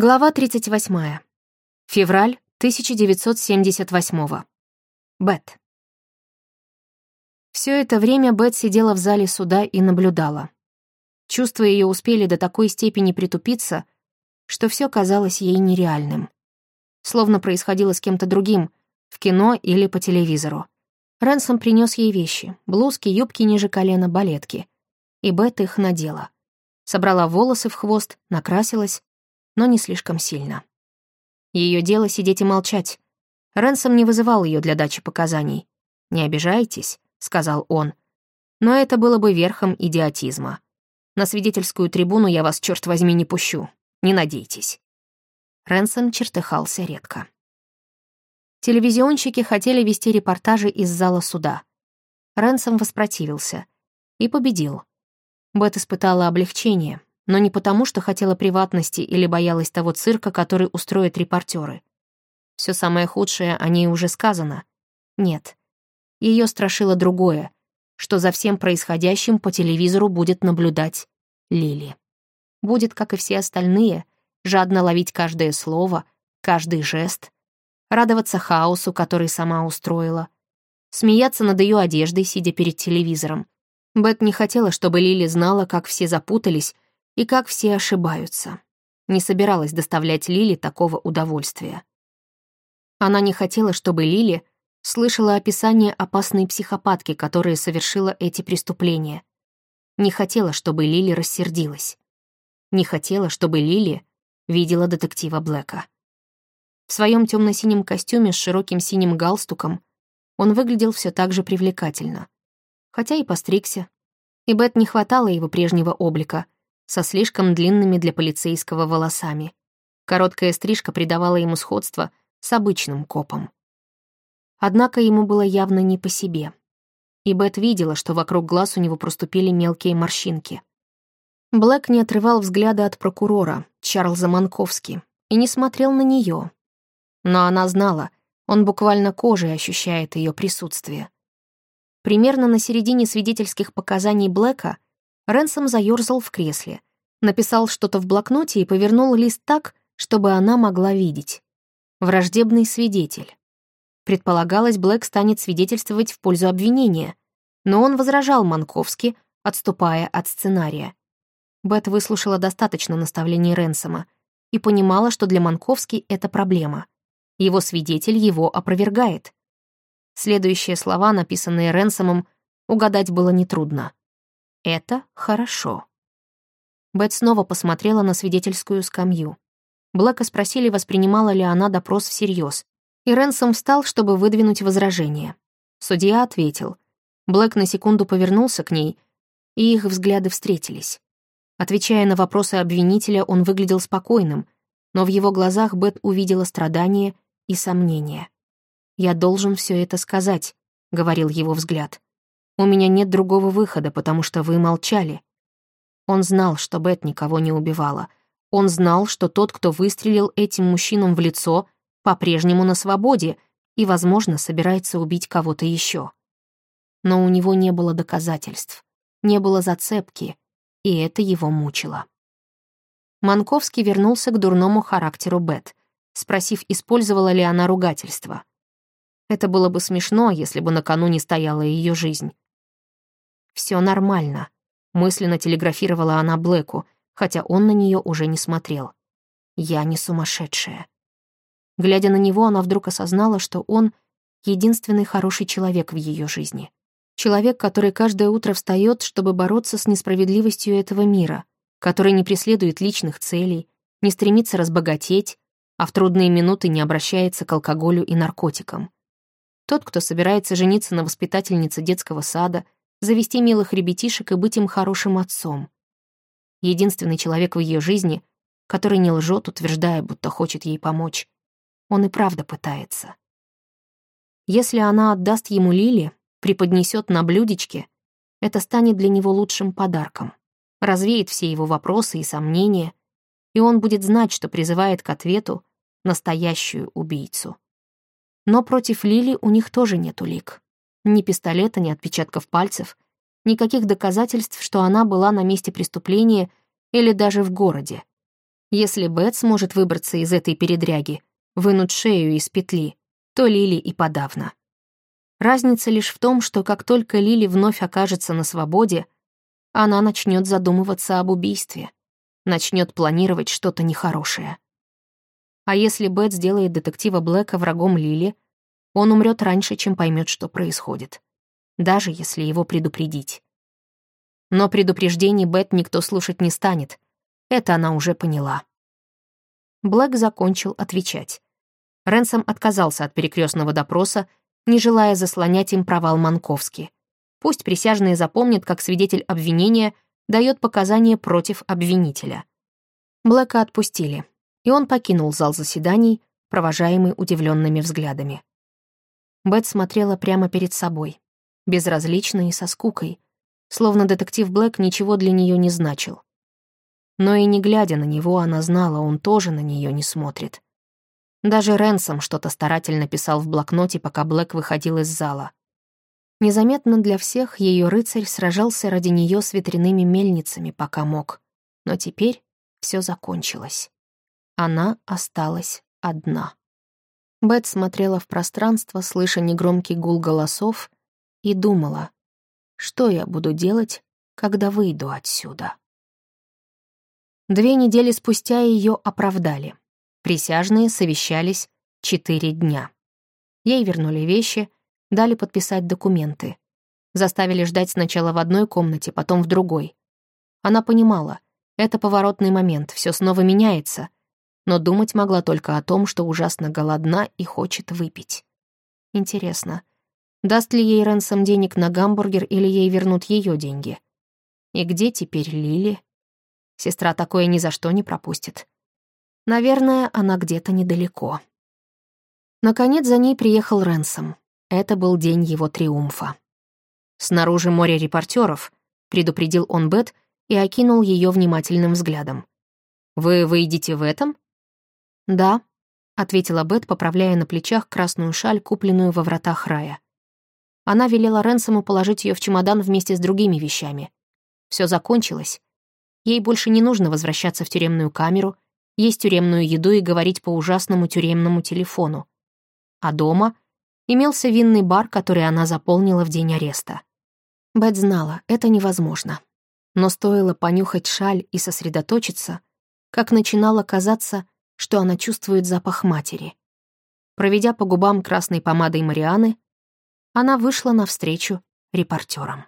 Глава 38. Февраль 1978. Бет. Все это время Бет сидела в зале суда и наблюдала. Чувства ее успели до такой степени притупиться, что все казалось ей нереальным. Словно происходило с кем-то другим, в кино или по телевизору. Рэнсом принес ей вещи, блузки, юбки ниже колена, балетки. И Бет их надела. Собрала волосы в хвост, накрасилась, но не слишком сильно. Ее дело сидеть и молчать. Рэнсом не вызывал ее для дачи показаний. «Не обижайтесь», — сказал он. «Но это было бы верхом идиотизма. На свидетельскую трибуну я вас, черт возьми, не пущу. Не надейтесь». Рэнсом чертыхался редко. Телевизионщики хотели вести репортажи из зала суда. Рэнсом воспротивился и победил. Бет испытала облегчение, но не потому, что хотела приватности или боялась того цирка, который устроят репортеры. Все самое худшее о ней уже сказано. Нет. Ее страшило другое, что за всем происходящим по телевизору будет наблюдать Лили. Будет, как и все остальные, жадно ловить каждое слово, каждый жест, радоваться хаосу, который сама устроила, смеяться над ее одеждой, сидя перед телевизором. Бет не хотела, чтобы Лили знала, как все запутались и как все ошибаются. Не собиралась доставлять Лили такого удовольствия. Она не хотела, чтобы Лили слышала описание опасной психопатки, которая совершила эти преступления. Не хотела, чтобы Лили рассердилась. Не хотела, чтобы Лили видела детектива Блэка. В своем темно-синем костюме с широким синим галстуком он выглядел все так же привлекательно. Хотя и постригся. И Бет не хватало его прежнего облика — со слишком длинными для полицейского волосами. Короткая стрижка придавала ему сходство с обычным копом. Однако ему было явно не по себе. И Бет видела, что вокруг глаз у него проступили мелкие морщинки. Блэк не отрывал взгляда от прокурора, Чарльза Манковски, и не смотрел на нее. Но она знала, он буквально кожей ощущает ее присутствие. Примерно на середине свидетельских показаний Блэка Ренсом заёрзал в кресле, написал что-то в блокноте и повернул лист так, чтобы она могла видеть. Враждебный свидетель. Предполагалось, Блэк станет свидетельствовать в пользу обвинения, но он возражал Манковски, отступая от сценария. Бет выслушала достаточно наставлений Ренсома и понимала, что для Манковски это проблема. Его свидетель его опровергает. Следующие слова, написанные Ренсомом, угадать было нетрудно. Это хорошо. Бет снова посмотрела на свидетельскую скамью. Блэка спросили, воспринимала ли она допрос всерьез, и Ренсом встал, чтобы выдвинуть возражение. Судья ответил. Блэк на секунду повернулся к ней, и их взгляды встретились. Отвечая на вопросы обвинителя, он выглядел спокойным, но в его глазах Бет увидела страдание и сомнение. «Я должен все это сказать», — говорил его взгляд. У меня нет другого выхода, потому что вы молчали. Он знал, что Бет никого не убивала. Он знал, что тот, кто выстрелил этим мужчинам в лицо, по-прежнему на свободе и, возможно, собирается убить кого-то еще. Но у него не было доказательств, не было зацепки, и это его мучило. Манковский вернулся к дурному характеру Бет, спросив, использовала ли она ругательство. Это было бы смешно, если бы накануне стояла ее жизнь. Все нормально», — мысленно телеграфировала она Блэку, хотя он на нее уже не смотрел. «Я не сумасшедшая». Глядя на него, она вдруг осознала, что он — единственный хороший человек в ее жизни. Человек, который каждое утро встает, чтобы бороться с несправедливостью этого мира, который не преследует личных целей, не стремится разбогатеть, а в трудные минуты не обращается к алкоголю и наркотикам. Тот, кто собирается жениться на воспитательнице детского сада — завести милых ребятишек и быть им хорошим отцом. Единственный человек в ее жизни, который не лжет, утверждая, будто хочет ей помочь. Он и правда пытается. Если она отдаст ему Лили, преподнесет на блюдечке, это станет для него лучшим подарком. Развеет все его вопросы и сомнения, и он будет знать, что призывает к ответу настоящую убийцу. Но против Лили у них тоже нет улик. Ни пистолета, ни отпечатков пальцев, никаких доказательств, что она была на месте преступления или даже в городе. Если Бет сможет выбраться из этой передряги, вынуть шею из петли, то Лили и подавно. Разница лишь в том, что как только Лили вновь окажется на свободе, она начнет задумываться об убийстве, начнет планировать что-то нехорошее. А если Бет сделает детектива Блэка врагом Лили, он умрет раньше, чем поймет, что происходит, даже если его предупредить. Но предупреждений Бет никто слушать не станет, это она уже поняла. Блэк закончил отвечать. Ренсом отказался от перекрестного допроса, не желая заслонять им провал Манковски. Пусть присяжные запомнят, как свидетель обвинения дает показания против обвинителя. Блэка отпустили, и он покинул зал заседаний, провожаемый удивленными взглядами. Бет смотрела прямо перед собой, безразлично и со скукой, словно детектив Блэк ничего для нее не значил. Но и не глядя на него, она знала, он тоже на нее не смотрит. Даже Ренсом что-то старательно писал в блокноте, пока Блэк выходил из зала. Незаметно для всех ее рыцарь сражался ради нее с ветряными мельницами, пока мог. Но теперь все закончилось. Она осталась одна. Бет смотрела в пространство, слыша негромкий гул голосов, и думала, что я буду делать, когда выйду отсюда. Две недели спустя ее оправдали. Присяжные совещались четыре дня. Ей вернули вещи, дали подписать документы. Заставили ждать сначала в одной комнате, потом в другой. Она понимала, это поворотный момент, все снова меняется, но думать могла только о том, что ужасно голодна и хочет выпить. Интересно, даст ли ей Ренсом денег на гамбургер или ей вернут ее деньги? И где теперь Лили? Сестра такое ни за что не пропустит. Наверное, она где-то недалеко. Наконец за ней приехал Ренсом. Это был день его триумфа. «Снаружи море репортеров», — предупредил он Бет и окинул ее внимательным взглядом. «Вы выйдете в этом?» «Да», — ответила Бет, поправляя на плечах красную шаль, купленную во вратах рая. Она велела Ренсому положить ее в чемодан вместе с другими вещами. Все закончилось. Ей больше не нужно возвращаться в тюремную камеру — есть тюремную еду и говорить по ужасному тюремному телефону. А дома имелся винный бар, который она заполнила в день ареста. Бет знала, это невозможно. Но стоило понюхать шаль и сосредоточиться, как начинало казаться, что она чувствует запах матери. Проведя по губам красной помадой Марианы, она вышла навстречу репортерам.